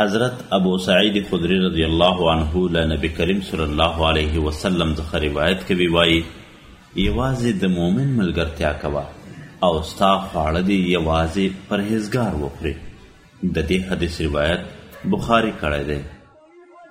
حضرت ابو سعید خدری رضی الله عنه له نبی کریم صلی الله علیه وسلم څخه روایت کوي وایي یوازې د مؤمن ملګرتیا کوه او ستا خواړه دې یوازې پرهیزګار وخوري د دې حدیث روایت بخاری کړی دی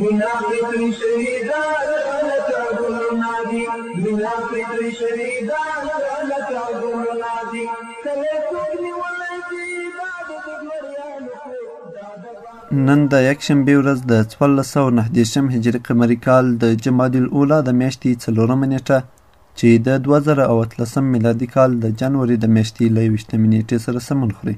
مينا فطري شهيدان غلطه ګلونه دي مينا فطري شهيدان غلطه ګلونه دي کله څوک نیولای شي دا د دګمریانو نن د یکشنبې ورځ د 1409 هجري قمري کال د جمادي الاولی د میاشتې څلورمه نیټه چې د 2013 میلادي کال د جنوري د میاشتې له 21 نیټې سره سمون خوري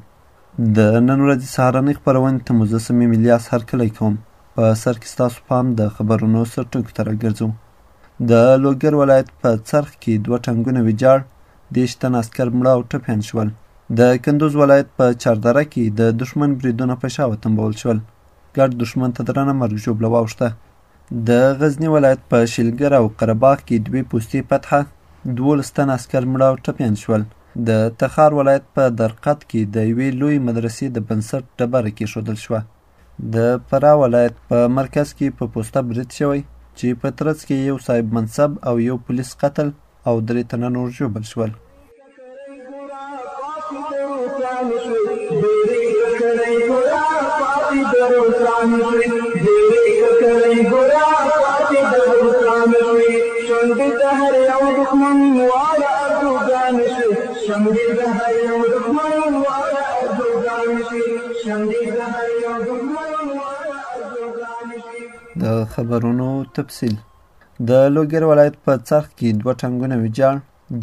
د نن ورځې سهارنۍ خپرونې ته مو زه صمیم الیاس هرکلی کوم په سر کې ستاسو پام د خبرونو سرټکو ته راګرځو د لوګر ولایت په څرخ کې دوه ټنګونه ویجاړ دېرش تن عسکر مړه او ټپیان شول د کندوز ولایت په چاردره کې د دښمن بریدونه په شا وتمبول شول ګډ دښمن ته درنه مرګ ژوبله واوښته د غزني ولایت په شیلګر او قرباغ کې دوې پوستې فتحه دولس تن عسکر مړه او ټپیان شول د تخار ولایت په درقد کې د یوې لوی مدرسې د بنسټ ډبره کېښودل شوه د فرا ولایت په مرکز کې په پوسته برید شوی چې په ترڅ کې یو صاحب منصب او یو پولیس قتل او درې تنه نور ژوبل شول. د خبرونو تفصیل. د لوګر ولایت په څرخ کې دوه ټانګونه ویجاړ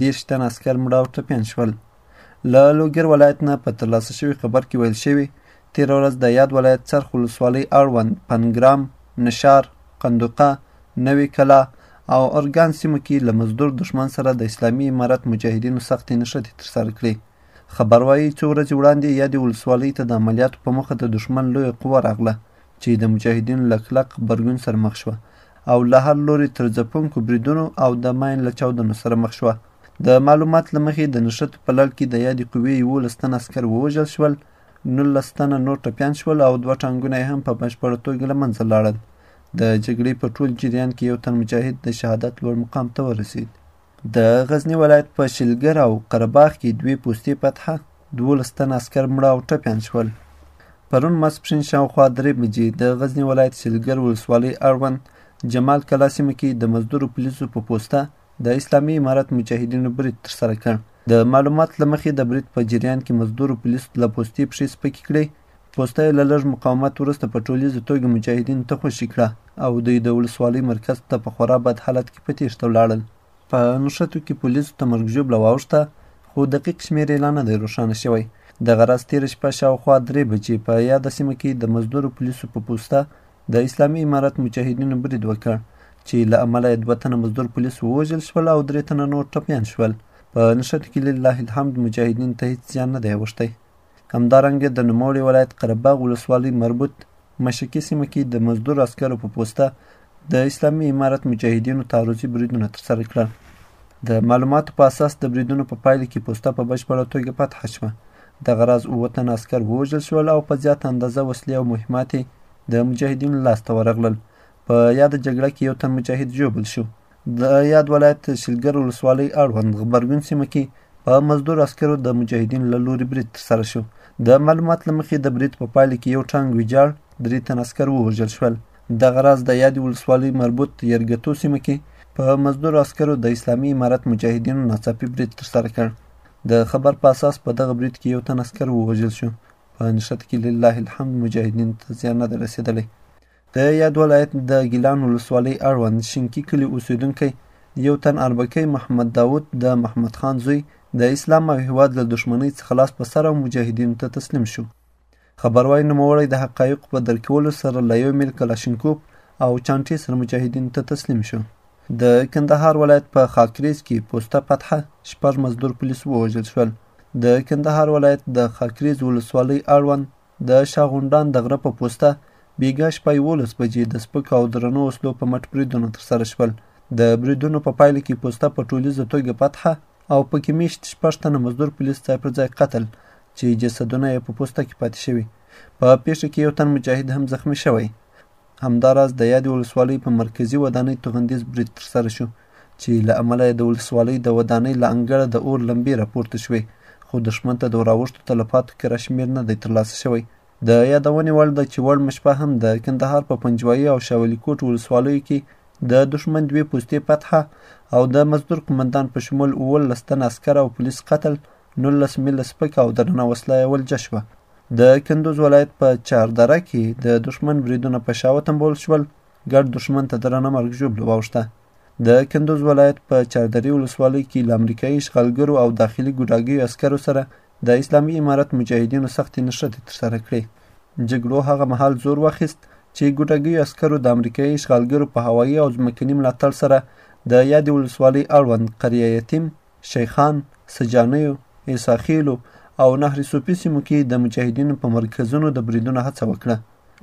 دېرش تن عسکر مړه او ټپیان شول له لوګر ولایت نه په ترلاسه شوي خبر کې ویل شوي تېره ورځ د یاد ولایت څرخ ولسوالۍ اړوند پنګرام نشار قندوقه نوې کلا او ارګان سیمو کې له مزدور دښمن سره د اسلامي امارت مجاهدینو سختې نښتې ترسره کړې خبر وايي څو ورځې وړاندې یادې ولسوالۍ ته د عملیاتو په موخه د دښمن لویه قوه راغله چې د مجاهدینو له کلک غبرګون سره مخ شوه او له هر لوري تر ځپونکو بریدونو او د ماین له چاودنو سره مخ شوه د معلومات له مخې د نښتو په لړ کې د یادې قوې یولس تنه عسکر ووژل شول نولس تنه نور ټپیان شول او دوه ټانګونه یې هم په بشپړه توګه له منځه لاړل د جګړې په ټول جریان کې یو تن مجاهد د شهادت لوړ مقام ته ورسید د غزني ولایت په شلګر او قرباغ کې دوې پوستې فتحه دولس تن عسکر مړه او ټپیان شول پرون ماسپښین شاوخوا درې بجې د غزني ولایت شلګر ولسوالۍ اړوند جمال کلا سیمه کې د مزدورو پولیسو په پوسته د اسلامي امارت مجاهدینو برید ترسره کړ د معلومات له مخې د برید په جریان کې مزدورو پولیسو له پوستې پښې سپکې کړې پوسته یې له لږ مقاومت وروسته په ټولیزې توګې مجاهدینو ته خوشې کړه او دوی د ولسوالۍ مرکز ته په خورا بد حالت کې په تیښته ولاړل. په نښتو کې پولیسو ته مرګ ژوبله واوښته، خو دقیق شمېر یې لا نه دی روښانه شوی. دغه راز تېره شپه شاوخوا درې بجې په یاده سیمه کې د مزدورو پولیسو په پوسته د اسلامي امارت مجاهدینو برید وکړ، چې له امله یې دوه تنه مزدور پولیس ووژل شول او درې تنه نور ټپیان شول. په نښتو کې لله الحمد مجاهدینو ته هېڅ زیان نه دی اوښتی. همدارنګه د نوموړي ولایت قرهباغ ولسوالۍ مربوط مشکي سیمه کې د مزدور عسکرو په پوسته د اسلامي امارت مجاهدینو تعرضي بریدونه ترسره کړل د معلوماتو په اساس د بریدونو په پایله کې پوسته په بشپړه توګه فتح شوه دغه راز اووه تنه عسکر ووژل شول او په زیاته اندازه وسلې او مهمات د مجاهدینو لاسته ورغلل په یاده جګړه کې یو تن مجاهد ژوبل شو د یاد ولایت تحصیلګر ولسوالۍ اړوند غبرګون سیمه کې په مزدور عسکرو د مجاهدین له لوري برید ترسره شو د معلومات له مخې د برید په پایله کې یو ټانګ ویجاړ درې تن عسکر ووژل شول دغه راز د یادې ولسوالۍ مربوط یرګتو سیمه کې په مزدور عسکرو د اسلامي امارت مجاهدینو ناڅاپي برید ترسره کړ د خبر په اساس په دغه برید کې یو تن عسکر ووژل شو په نښته کې لله الحمد مجاهدین ته زیان نه دی رسېدلی د یاد ولایت د ګیلان ولسوالۍ اړوند شینکی کلي اوسیدونکی یو تن اربکی محمد داود د محمد خان زوی د اسلام او هیواد له دښمنۍ څخه لاس په سر او مجاهدینو ته تسلیم شو خبر وايي نوموړی د حقایقو په درک کولو سره له یو میل کلاشینکوف او چانټې سره مجاهدینو ته تسلیم شو د کندهار ولایت په خاکریز کې پوسته فتحه شپږ مزدور پولیس ووژل شول د کندهار ولایت د خاکریز ولسوالۍ اړوند د شاه غونډان د غره په پوسته بیګا شپه یولس بجې د سپکو او درنو وسلو په مټ بریدونه ترسره شول د بریدونو په پایله کې پوسته په ټولیزه توګه فتحه او پکې میشت شپږ تنه مزدور پولیس ځای پر ځای قتل چې جسدونه یې په پوسته کې پاتې شوي په پیښه کې یو تن مجاهد هم زخمی شوی همداراز د یادې ولسوالۍ په مرکزي ودانۍ توغندیز برید ترسره شو چې له امله یې د ولسوالۍ د ودانۍ له انګړه د اور لمبې راپورته شوې خو دښمن ته د وراوښتو تلفاتو کره شمیر نه دی ترلاسه شوی د یادونې وړ ده چې وړمه شپه هم د کندهار په پنجوایي او شاولي کوټ ولسوالیو کې د دښمن دوې پوستې فتحه او د مزدور قومندان په شمول اوولس تنه عسکر او پولیس قتل نولس میله سپکه او درنه وسله یې ولجه شوه د کندوز ولایت په چهاردره کې د دښمن بریدونه په شا وتمبول شول ګډ دښمن ته درنه مرګ ژوبله واوښته د کندوز ولایت په چهاردرې ولسوالۍ کې له امریکایي اشغالګرو او داخلي ګوډاګیو عسکرو سره د اسلامي امارت مجاهدینو سختې نښتې ترسره کړې جګړو هغه مهال زور واخیست چې ګوډاګیو عسکرو د امریکایي اشغالګرو په هوایي او ځمکني ملاتړ سره د یادې ولسوالۍ اړوند قریه یتیم شیخان، سجانیو، عیسی خیلو او نهر صوفي سیمو کې د مجاهدینو په مرکزونو د بریدونو هڅه وکړه.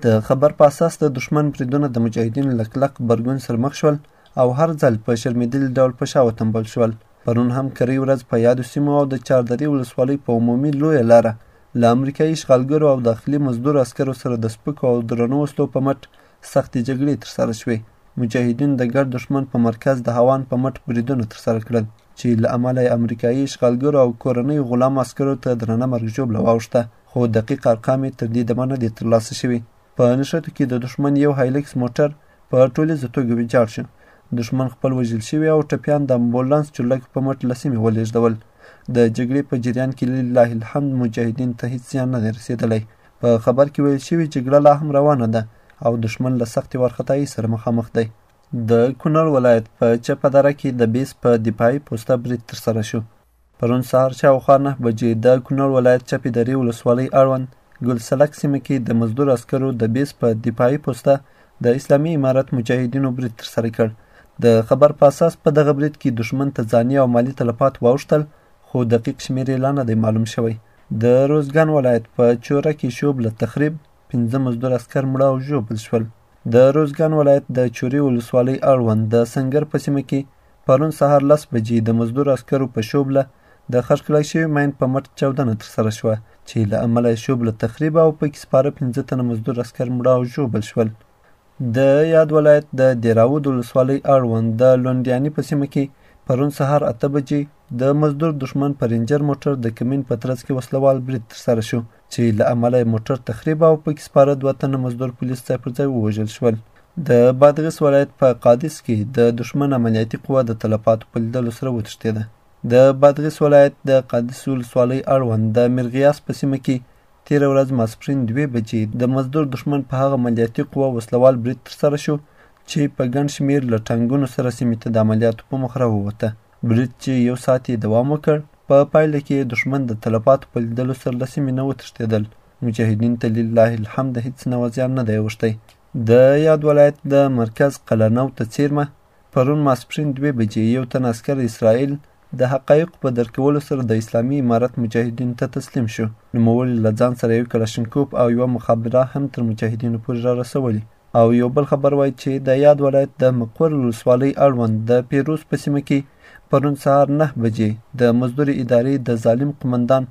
د خبر په اساس د دښمن بریدونه د مجاهدینو له کلک غبرګون سره مخ شول او هر ځل په شرمېدلي ډول په شا وتمبول شول. پرون هم کرۍ ورځ په یادو سیمو او د چاردرې ولسوالۍ په عمومي لویه لاره له امریکایي اشغالګرو او داخلي مزدور عسکرو سره د سپکو او درنو وسلو په مټ سختې جګړې ترسره شوې. مجاهدینو د ګډ دښمن په مرکز د هوان په مټ بریدونه ترسره کړل چې له امله یې امریکایي اشغالګرو او کورنیو غلامو عسکرو ته درنه مرګ ژوبله واوښته، خو دقیق ارقام یې تر دې دمه نه دي ترلاسه شوي. په نښتو کې د دښمن یو هایلکس موټر په ټولیزه توګه ویجاړ شو. دښمن خپل وژل شوي او ټپیان د امبولانس چورلکو په مټ له سیمې ولېږدول. د جګړې په جریان کې لله الحمد مجاهدینو ته هیڅ زیان نه دی رسېدلی. په خبر کې ویل شوي جګړه لا هم روانه ده او دښمن له سختې وارخطایي سره مخامخ دی د کونړ ولایت په چپه دره کې د بیس په دفاعي پوسته برید ترسره شو پرون سهار شاوخوا نه بجې د کونړ ولایت چپې درې ولسوالۍ اړوند ګلسلک سیمه کې د مزدور عسکرو د بیس په دفاعي پوسته د اسلامي امارت مجاهدینو برید ترسره کړ د خبر په اساس په دغه برید کې دښمن ته ځاني او مالي تلفات واوښتل خو دقیق شمېر یې لا نه دی معلوم شوی د روزګان ولایت په چوره کې شوب له تخریب پنځه مزدور عسکر مړه او ژوبل شول د روزګان ولایت د چوري ولسوالۍ اړوند د سنګر په سیمه کې پرون سهار لس بجې د مزدور عسکرو په شوبله د خرڅلاو شوي ماین په مټ چاودنه ترسره شوه چې له امله یې شوبله تخریب او پکې سپاره پنځه تنه مزدور عسکر مړه او ژوبل شول د یاد ولایت د دیراود ولسوالۍ اړوند د لونډیاني په سیمه کې پرون سهار اته بجې د مزدور دښمن په رینجر موټر د کمین په ترڅ کې وسلوال برید ترسره شو چې له امله یې موټر تخریب او پکې سپاره دوه تنه مزدور پولیس ځای پر ځای ووژل شول د بادغیس ولایت په قادس کې د دښمن عملیاتي قوه د تلفاتو په لیدلو سره وتښتېده د بادغیس ولایت د قادس ولسوالۍ اړوند د میرغیاس په سیمه کې تېره ورځ ماسپښین دوې بجې د مزدور دښمن په هغه عملیاتي قوه وسلوال برید ترسره شو چې په ګڼ شمېر له ټانګونو سره سیمې ته د عملیاتو په موخه راووته. برید چې یو ساعت یې دوام وکړ، په پایله کې یې دښمن د تلفاتو په لیدلو سره له سیمې نه وتښتېدل. مجاهدین ته لله الحمد هیڅ نوع زیان نه دی اوښتی. د یاد ولایت د مرکز قلعه نو ته څېرمه پرون ماسپښین دوې بجې یو تن عسکر اسرائیل د حقایقو په درک کولو سره د اسلامي امارت مجاهدینو ته تسلیم شو. نوموړي له ځان سره یو کلاشینکوف او یوه مخابره هم تر مجاهدینو پورې را رسولي او یو بل خبر وایي چې د یاد ولایت د مقور ولسوالۍ اړوند د پیروز په سیمه کې پرون سهار نه بجې د مزدورې ادارې د ظالم قمندان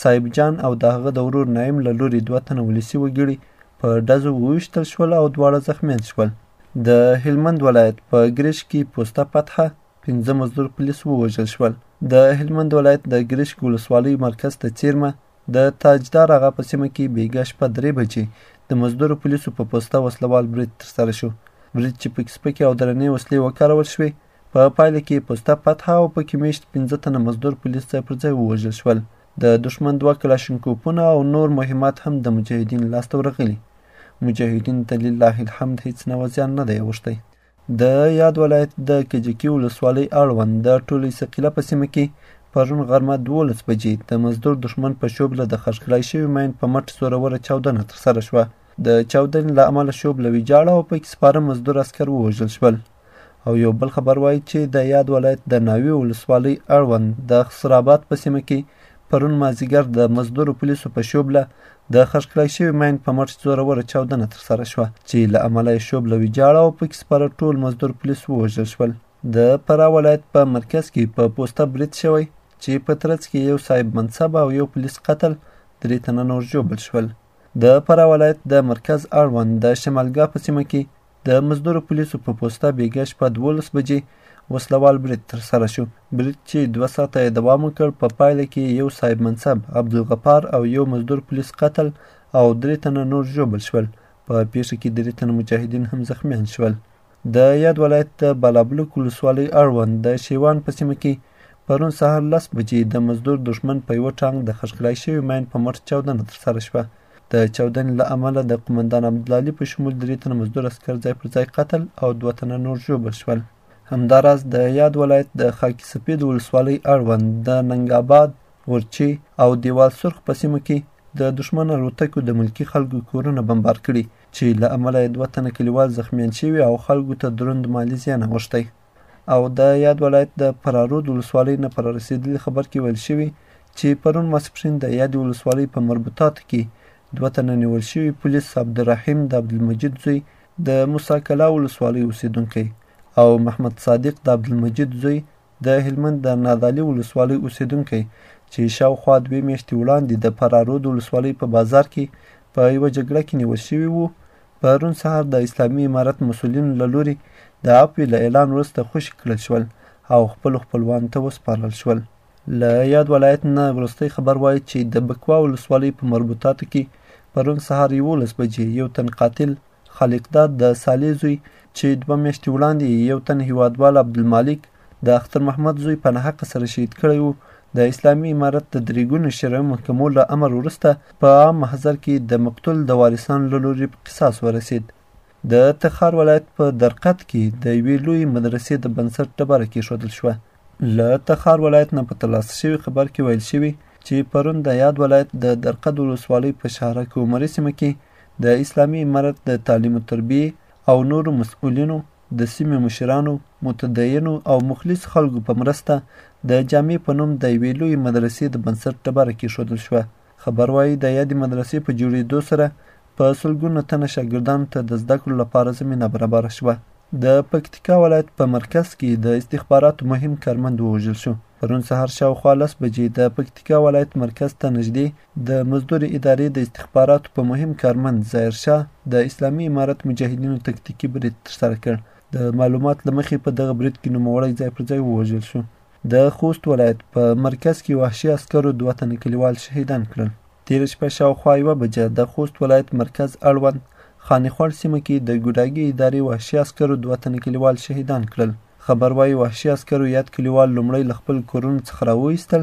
صاحب جان او د هغه د ورور نعیم له لوري دوه تنه ولسي وګړي په ډزو وویشتل شول او دواړه زخمیان شول. د هلمند ولایت په ګریش کې پوسته فتحه پنځه مزدور پولیس ووژل شول د هلمند ولایت د ګریشک ولسوالۍ مرکز ته څیرمه د تاجدار هغه په سیمه کې بیګا شپه درې بجې د مزدورو پولیسو په پوسته وسلوال برید ترسره شو برید چې پکې سپکې او درنې وسلې وکارول شوې په پایله کې پوسته فتحه او پکې میشت پنځه تنه مزدور پولیس ځای پر ځای ووژل شول د دښمن دوه کلاشینکوپونه او نور مهمات هم د مجاهدین لاسته ورغلي مجاهدین ته لله الحمد هیڅ نوع زیان نه دی اوښتی د یاد ولایت د کجکي ولسوالۍ اړوند د ټولې ثقیله په سیمه کې پرون غرمه دولس بجې د مزدور دښمن په شوبله د خښکړای شوي مین په مټ زوروره چاودنه ترسره شوه د چاودنې له امله شوبله ویجاړه او پکې سپاره مزدور عسکر ووژل شول او یو بل خبر وایي چې د یاد ولایت د ناوي ولسوالۍ اړوند د خسراباد په سیمه کې پرون مازیګر د مزدورو پولیسو په شوبله د خښ کړای شوي ماین په مټ زوروره چاودنه ترسره شوه چې له امله یې شوبله ویجاړه او پکې سپاره ټول مزدور پولیس ووژل شول د فراه ولایت په مرکز کې په پوسته برید شوی چې په ترڅ کې یو صاحب منصب او یو پولیس قتل درې تنه نور ژوبل شول د فراه ولایت د مرکز اړوند د شمالګاه په سیمه کې د مزدور پولیسو په پوسته بیګا شپه دولس بجې وسلوال برید ترسره شو برید چې دوه ساعته یې دوام وکړ په پایله کې یو صاحب منصب عبدالغفار او یو مزدور پولیس قتل او درې تنه نور ژوبل شول په پیښه کې درې تنه مجاهدین هم زخمیان شول د یاد ولایت د بالابلوک ولسوالۍ اړوند د شیوان په سیمه کې پرون سهار لس بجې د مزدور دښمن په یوه ټانک د خښکلای شوي ماین په مټ چاودنه ترسره شوه د چاودنې له امله د قومندان عبدالله علي په شمول درې تنه مزدور عسکر ځای پر ځای قتل او دوه تنه نور ژوبل شول همداراز د یاد ولایت د خاکي سپي د ولسوالۍ اړوند د ننګ آباد، ورچې او دیوال سرخ په سیمو کې د دښمن الوتکو د ملکي خلکو کورونه بمبار کړي چې له امله یې دوه تنه کلیوال زخمیان شوي او خلکو ته دروند مالي زیان اوښتی. او د یاد ولایت د فرارود ولسوالۍ نه پر رسېدلي خبر کې ویل شوي چې پرون ماسپښین د یادې ولسوالۍ په مربوطاتو کې دوه تنه نیول شوي پولیس عبدالرحیم د عبدالمجید زوی د موسی کلا ولسوالۍ اوسېدونکی او محمد صادق د عبدالمجید زوی د هلمند د نادعلي ولسوالۍ اوسېدونکی چې شاوخوا دوې میاشتې وړاندې د فرارود ولسوالۍ په بازار کې په یوه جګړه کې نیول شوي وو پرون سهار د اسلامي امارت مسولینو له لوري د عفوې له اعلان وروسته خوشي کړل شول او خپلو خپلوانو ته وسپارل شول له یاد ولایت نه وروستی خبر وایي چې د بکوا ولسوالۍ په مربوطاتو کې پرون سهار یولس بجې یو تن قاتل خالقداد د صالح زوی چې دوه میاشتې وړاندې یو تن هیوادوال عبدالمالک د اختر محمد زوی په ناحقه سره شهید کړی و د اسلامي امارت د درې ګونو شرعي محکمو له امر وروسته په عام محضر کې د مقتول د وارثانو له لوري په قصاص ورسید د تخار ولایت په درقد کې د یوې لوی مدرسې د بنسټ ډبره کېښودل شوه له تخار ولایت نه په ترلاسه شوي خبر کې ویل شوي چې پرون د یاد ولایت د درقد ولسوالۍ په شهرک عمري سیمه کې د اسلامي امارت د تعلیم و تربیې او نورو مسؤلینو د سیمې مشرانو، متدینو او مخلص خلکو په مرسته د جامع په نوم د یوې لوی مدرسې د بنسټ ډبره کېښودل شوه. خبر وایي د یادې مدرسې په جوړېدو سره په سلګونو تنه شاګردانو ته د زده کړو لپاره زمینه برابره شوه. د پکتیکا ولایت په مرکز کې د استخباراتو مهم کارمند ووژل شو. پرون سهار شاوخوا لس بجې د پکتیکا ولایت مرکز ته نږدې د مزدور ادارې د استخباراتو په مهم کارمند ظاهر شاه د اسلامي امارت مجاهدینو تکتیکي برید ترسره کړ. د معلومات له مخې په دغه برید کې نوموړی ځای پر ځای ووژل شو. د خوست ولایت په مرکز کې وحشي عسکرو دوه تنه کلیوال شهیدان کړل. تېره شپه شاوخوا یوه بجه د خوست ولایت مرکز اړوند خانخوړ سیمه کې د ګوډاګي ادارې وحشي عسکرو دوه تنه کلیوال شهیدان کړل. خبر وايي وحشي عسکرو یاد کلیوال لومړی له خپل کورونو څخه راوویستل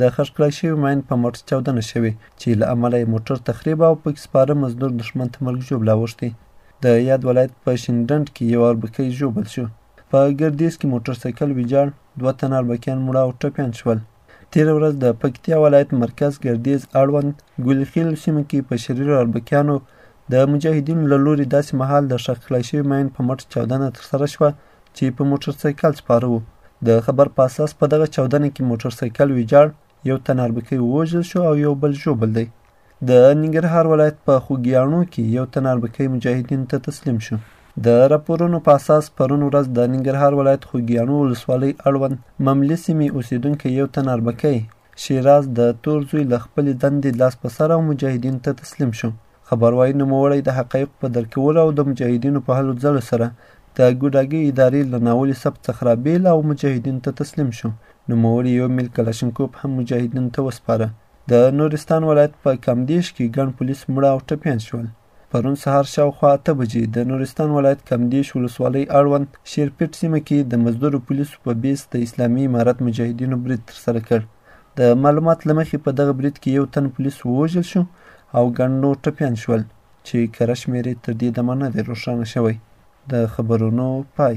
د خښ کړای شوي ماین په موټر چاودنه شوې چې له امله یې موټر تخریب او پکې سپاره مزدور دښمن ته مرګ ژوبله اوښتې د یاد ولایت په شینډنډ کې یو اربکی ژوبل شو په ګردیز کې موټر سایکل ویجاړ دوه تنه اربکیان مړه او ټپیان شول تیره ورځ د پکتیا ولایت مرکز ګردیز اړوند ګلخیل سیمه کې په شریرو اربکیانو د مجاهدینو له لوري داسې مهال د ښخ کړای شوي ماین په مټ چاودنه ترسره شوه چې په موټرسایکل سپاره وو د خبر په اساس په دغه چاودنه کې موټرسایکل ویجاړ یو تن اربکی ووژل شو او یو بل ژوبل دی د ننګرهار ولایت په خوږیاڼو کې یو تن اربکی مجاهدینو ته تسلیم شو د راپورونو په اساس پرون ورځ د ننګرهار ولایت خوږیاڼو ولسوالۍ اړوند مملي سیمې اوسېدونکی یو تن اربکی شیراز د تور زوی له خپلې دندې لاس په سر او مجاهدینو ته تسلیم شو. خبر وايي نوموړی د حقایقو په درک کولو او د مجاهدینو په هلو ځلو سره د ګوډاګۍ ادارې له ناولي سبک څخه رابېل او مجاهدینو ته تسلیم شو. نوموړي یو میل کلاشینکوپ هم مجاهدینو ته وسپاره. د نورستان ولایت په کامدېش کې ګڼ پولیس مړه او ټپیان شول. پرون سهار شاوخوا اته بجې د نورستان ولایت کمدیش ولسوالۍ اړوند شیرپیټ سیمه کې د مزدورو پولیسو په بیس د اسلامي امارت مجاهدینو برید ترسره کړ. د معلومات له مخې په دغه برید کې یو تن پولیس ووژل شو او ګڼ نور ټپیان شول چې کره شمېر یې تر دې دمه نه دی روښانه شوی. د خبرونو پای.